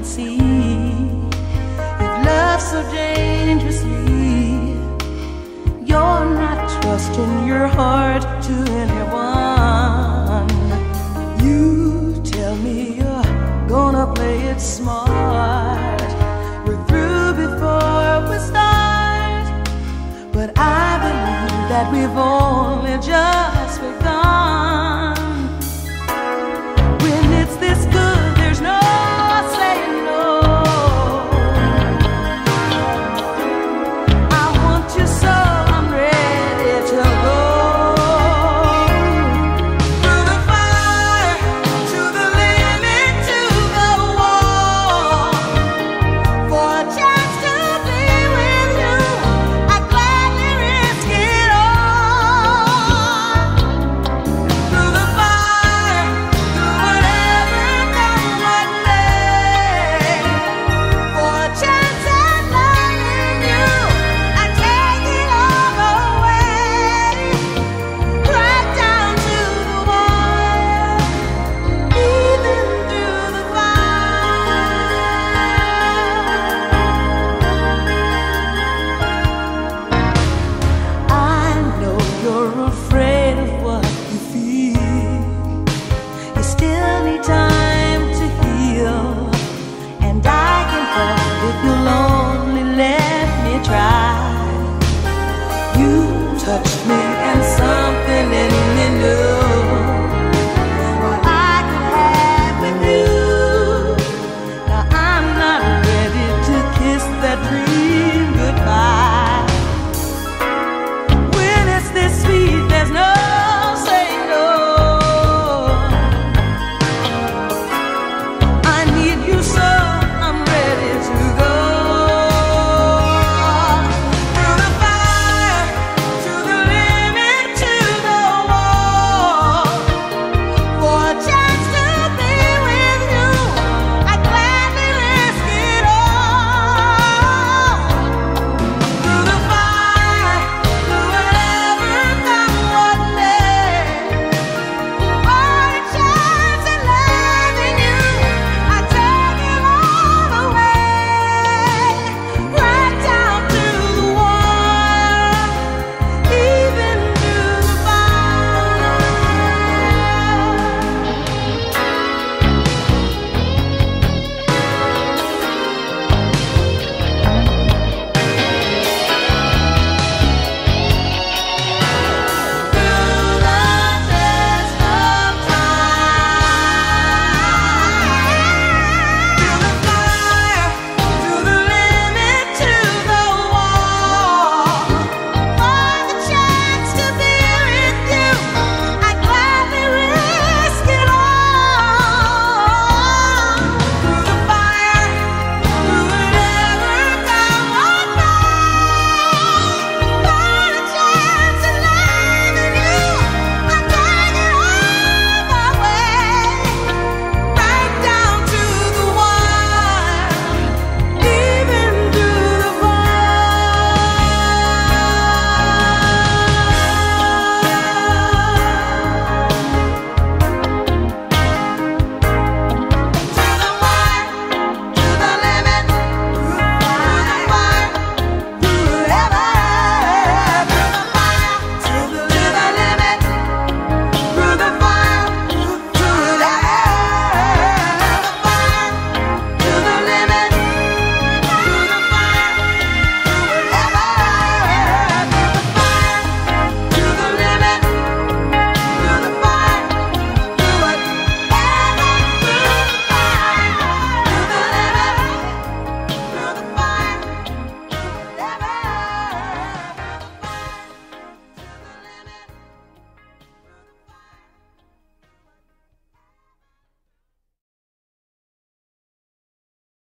can see you've so dangerously. You're not trusting your heart to anyone. You tell me you're gonna play it smart. We're through before we start, but I believe that we've only just.